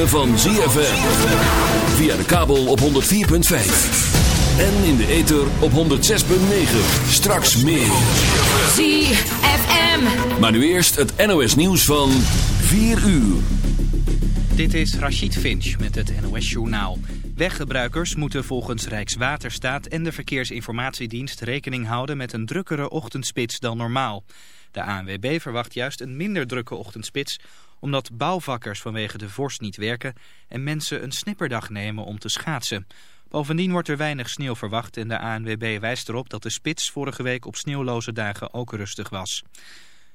Ritme van ZFM. Via de kabel op 104.5. En in de ether op 106.9. Straks meer. ZFM. Maar nu eerst het NOS nieuws van 4 uur. Dit is Rachid Finch met het NOS Journaal. Weggebruikers moeten volgens Rijkswaterstaat en de Verkeersinformatiedienst rekening houden met een drukkere ochtendspits dan normaal. De ANWB verwacht juist een minder drukke ochtendspits omdat bouwvakkers vanwege de vorst niet werken en mensen een snipperdag nemen om te schaatsen. Bovendien wordt er weinig sneeuw verwacht en de ANWB wijst erop dat de spits vorige week op sneeuwloze dagen ook rustig was.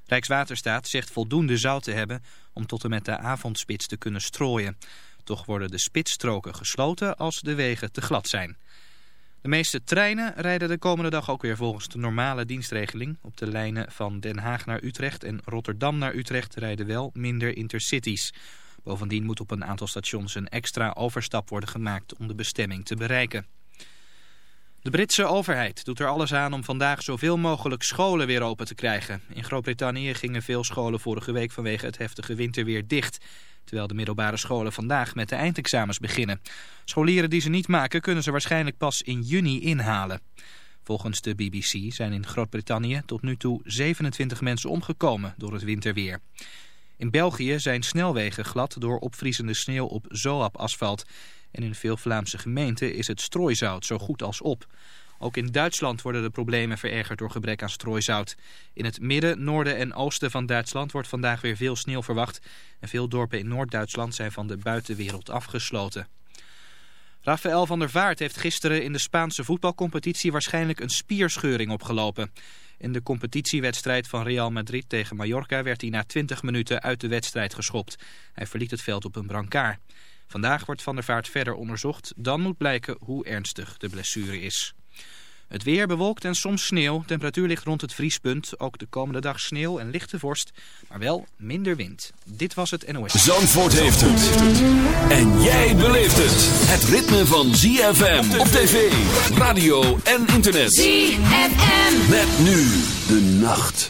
Rijkswaterstaat zegt voldoende zout te hebben om tot en met de avondspits te kunnen strooien. Toch worden de spitsstroken gesloten als de wegen te glad zijn. De meeste treinen rijden de komende dag ook weer volgens de normale dienstregeling. Op de lijnen van Den Haag naar Utrecht en Rotterdam naar Utrecht rijden wel minder intercities. Bovendien moet op een aantal stations een extra overstap worden gemaakt om de bestemming te bereiken. De Britse overheid doet er alles aan om vandaag zoveel mogelijk scholen weer open te krijgen. In Groot-Brittannië gingen veel scholen vorige week vanwege het heftige winterweer dicht terwijl de middelbare scholen vandaag met de eindexamens beginnen. Scholieren die ze niet maken kunnen ze waarschijnlijk pas in juni inhalen. Volgens de BBC zijn in Groot-Brittannië tot nu toe 27 mensen omgekomen door het winterweer. In België zijn snelwegen glad door opvriezende sneeuw op zoap-asfalt. En in veel Vlaamse gemeenten is het strooizout zo goed als op. Ook in Duitsland worden de problemen verergerd door gebrek aan strooizout. In het midden, noorden en oosten van Duitsland wordt vandaag weer veel sneeuw verwacht. En veel dorpen in Noord-Duitsland zijn van de buitenwereld afgesloten. Rafael van der Vaart heeft gisteren in de Spaanse voetbalcompetitie waarschijnlijk een spierscheuring opgelopen. In de competitiewedstrijd van Real Madrid tegen Mallorca werd hij na 20 minuten uit de wedstrijd geschopt. Hij verliet het veld op een brancard. Vandaag wordt Van der Vaart verder onderzocht. Dan moet blijken hoe ernstig de blessure is. Het weer bewolkt en soms sneeuw. Temperatuur ligt rond het vriespunt. Ook de komende dag sneeuw en lichte vorst. Maar wel minder wind. Dit was het NOS. Zandvoort heeft het. En jij beleeft het. Het ritme van ZFM op tv, radio en internet. ZFM. Met nu de nacht.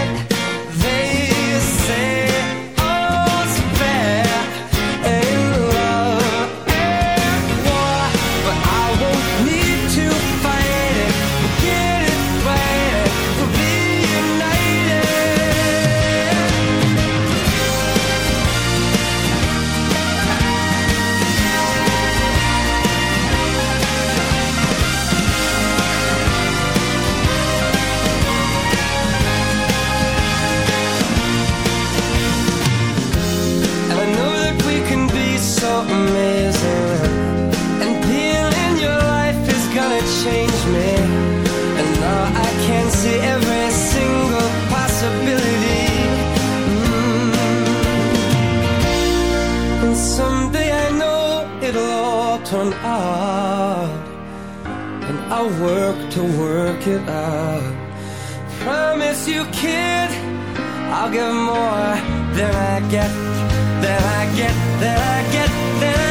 turn out, And I'll work to work it out. Promise you kid I'll give more than I get Than I get, than I get, than I get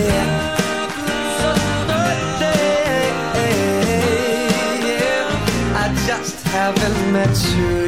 met you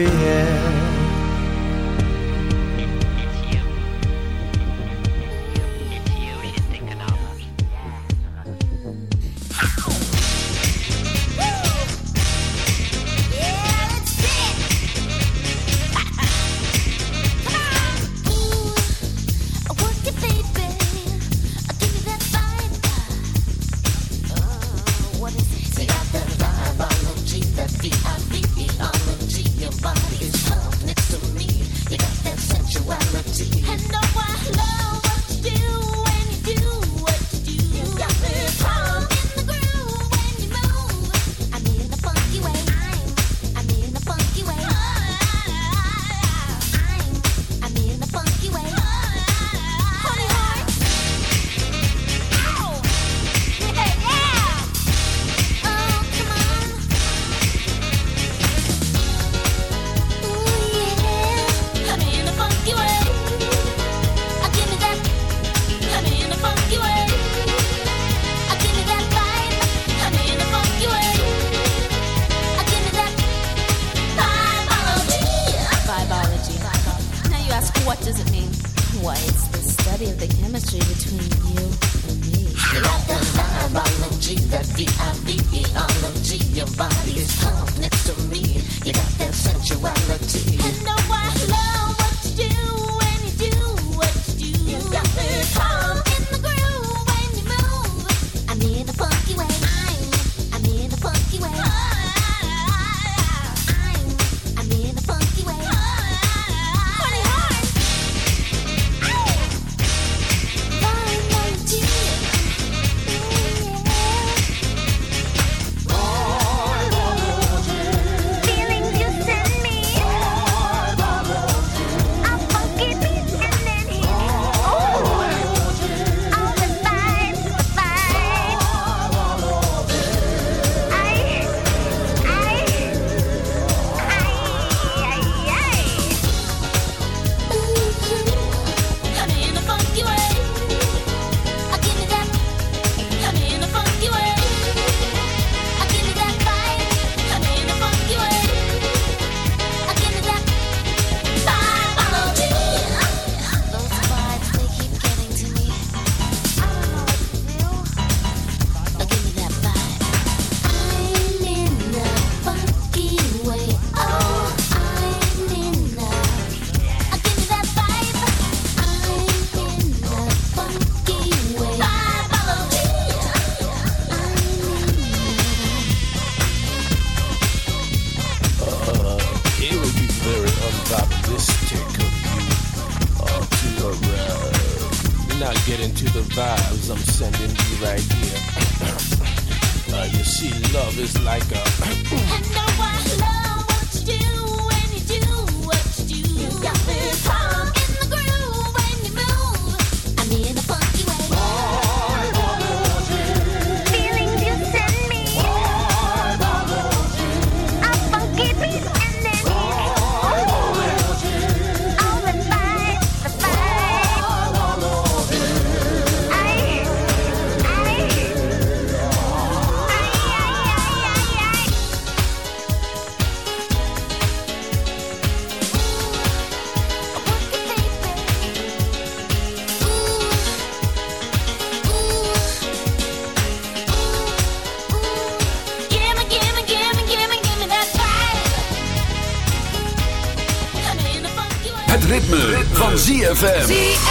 ZFM.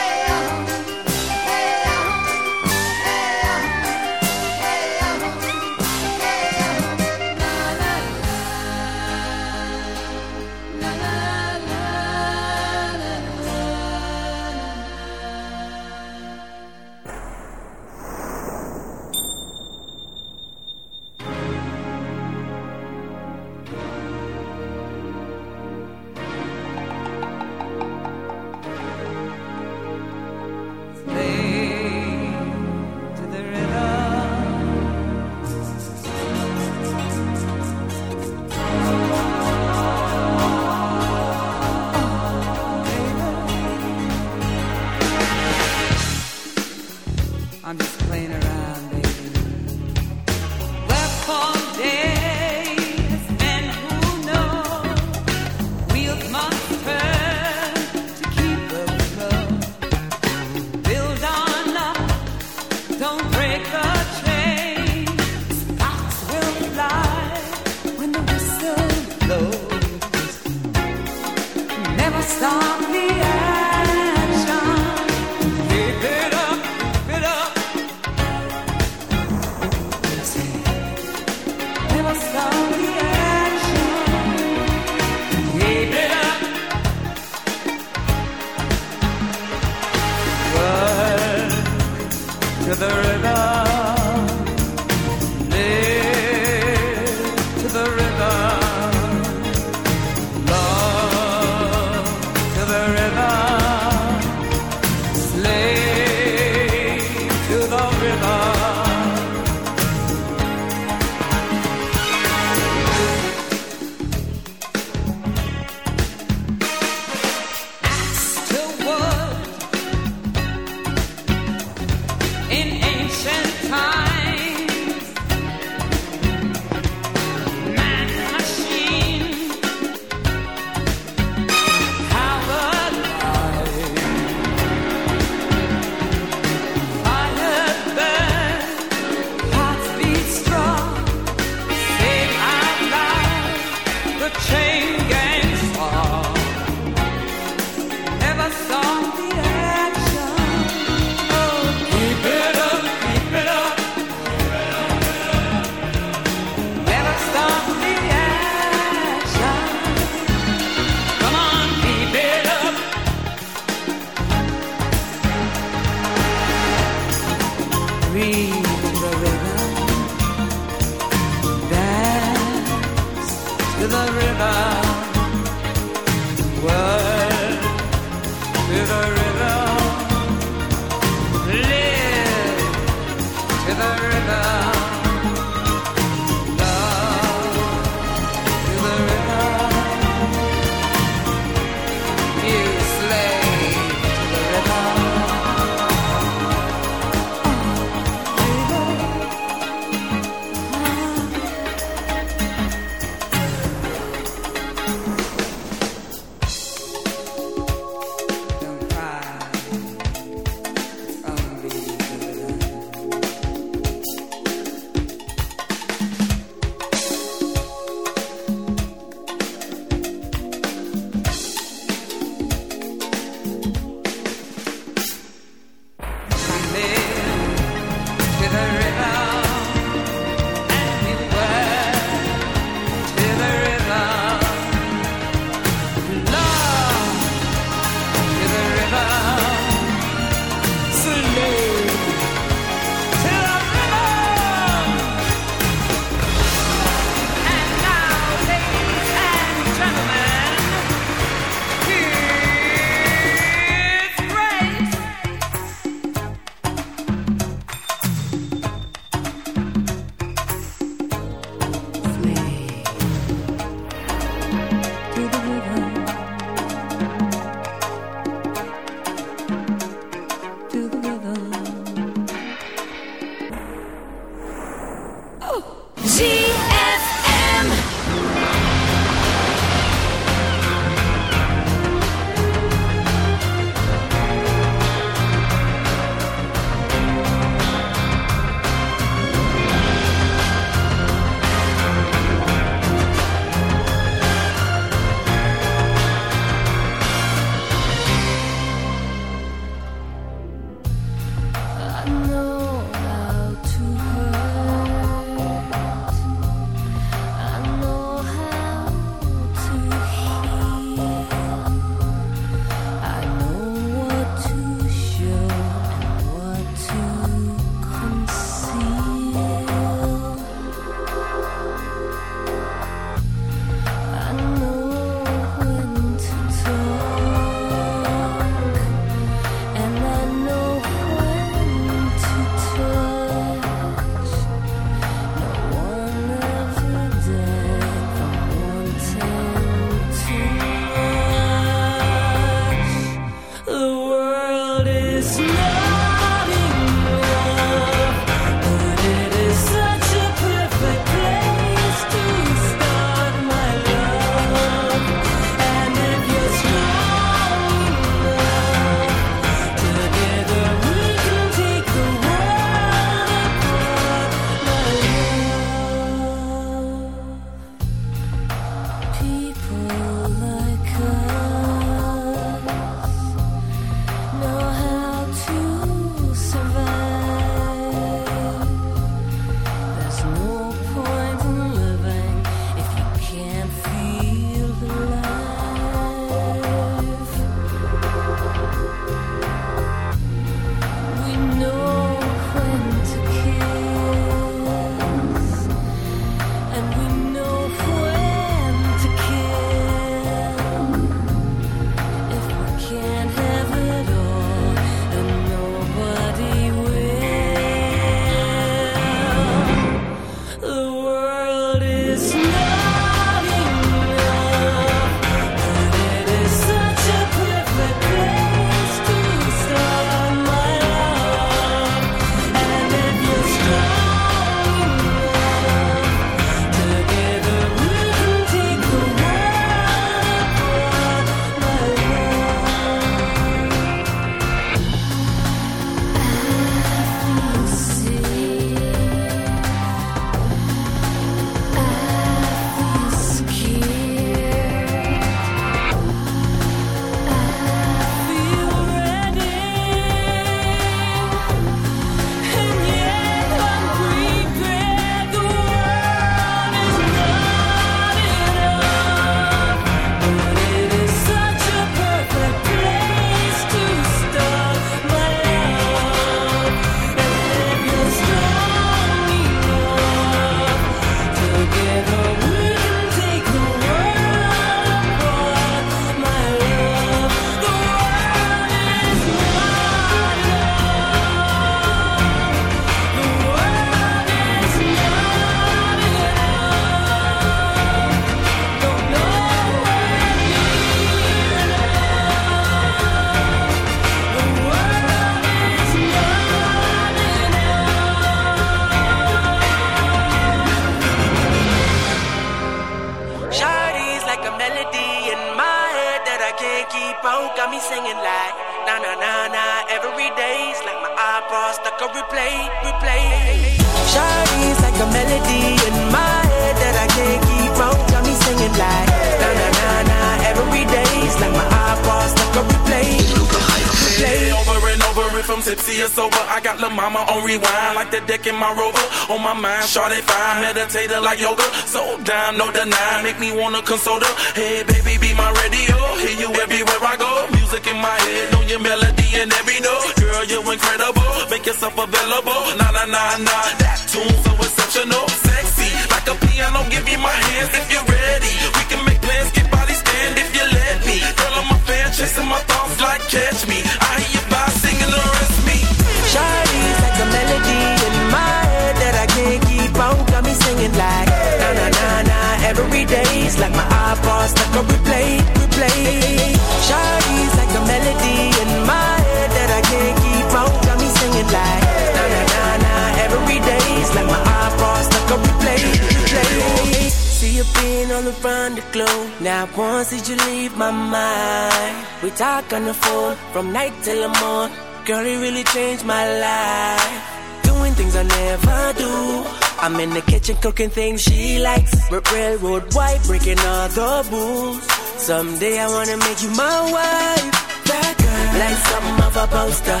On. Singing like na na na na. Every day's like my iPod stuck on replay, replay. Shawty's like a melody in my head that I can't keep on. Got me singing like na na na na. Every day's like my iPod stuck on replay, replay. See you being all around the globe. Now once did you leave my mind? We talk on the phone from night till the morning. Girl, it really changed my life. Doing things I never do. I'm in the kitchen cooking things she likes. Railroad white, breaking all the rules. Someday I wanna make you my wife. That girl, like something of a poster.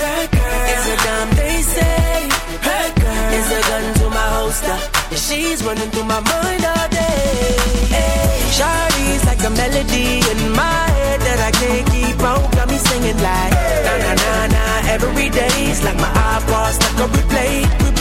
That girl is a damn they say. That girl is a gun to my holster. She's running through my mind all day. Hey, Shawty's like a melody in my head that I can't keep on. Got me singing like na na na na. Every day's like my iPod stuck on replay,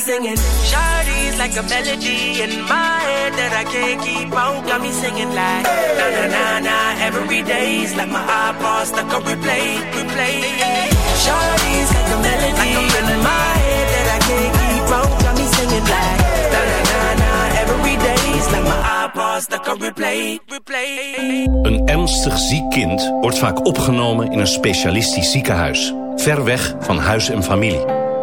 singing. Shawty's like a melody in my head that I can't keep on. Got me singing like na na na na. Every day's like my iPod stuck on replay, replay. Shawty's like a melody in my head that I can't keep on. Got me singing like na na na na. Every day's like my iPod stuck on replay, replay. Een ernstig ziek kind wordt vaak opgenomen in een specialistisch ziekenhuis. Ver weg van huis en familie.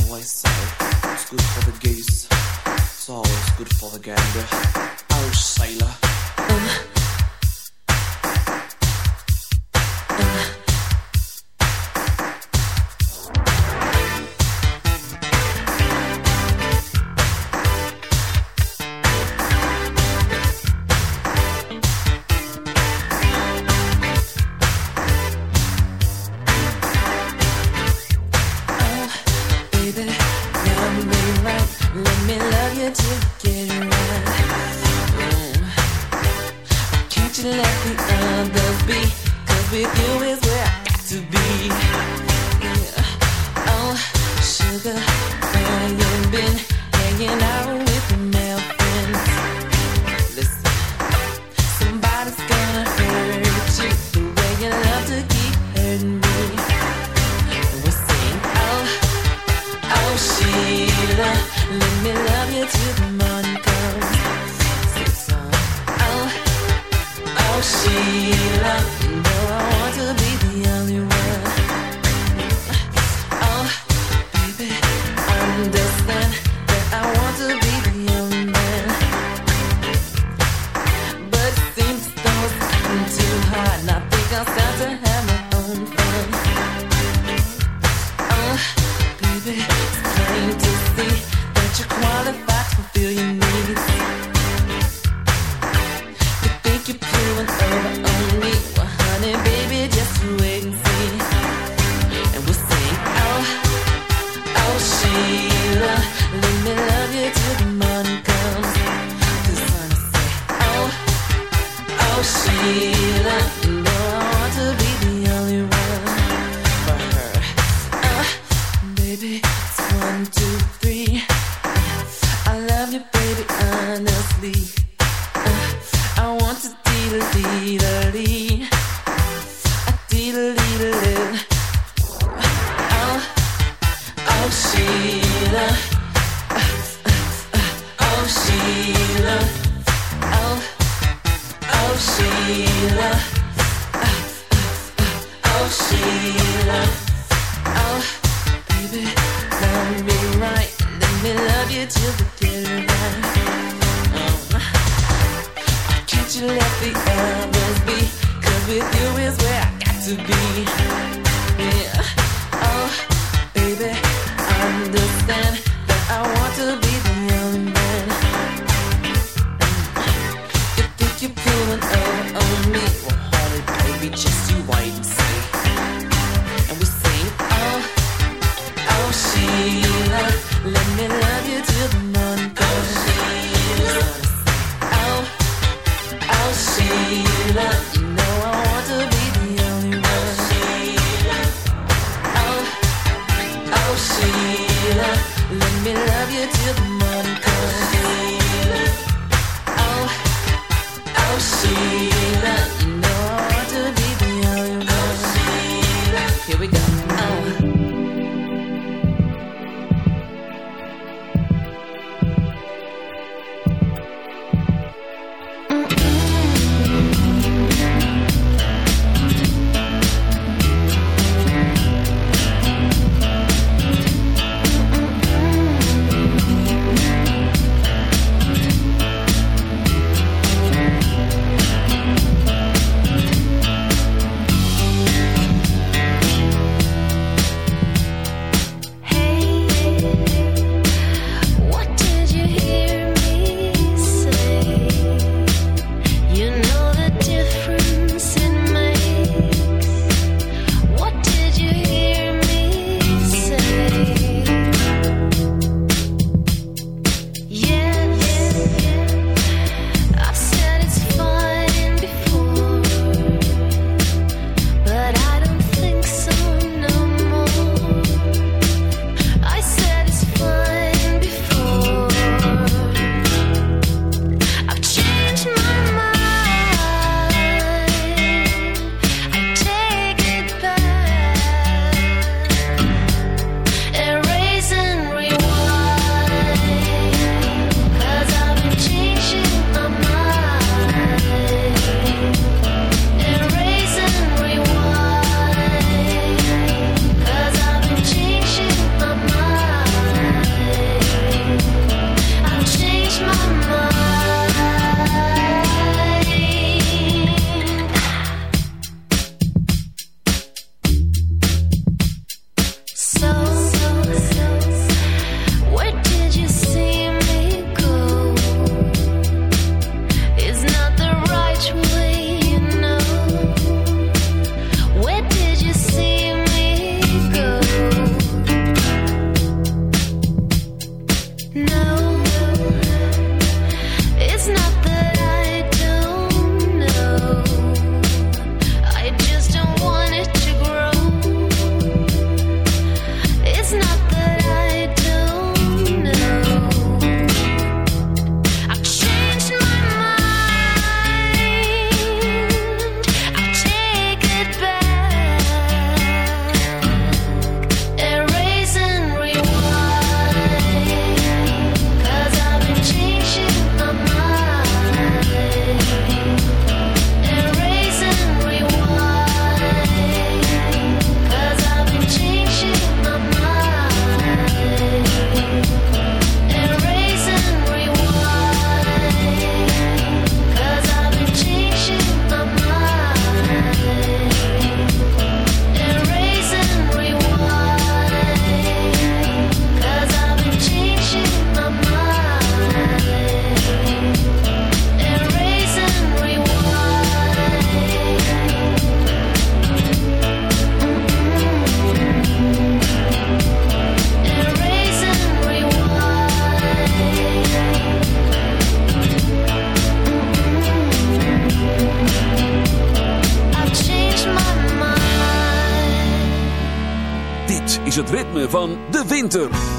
always say, it's good for the geese, it's always good for the gander. Irish sailor. Um. Oh, Tour.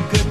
Good